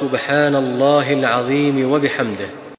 سبحان الله العظيم وبحمده.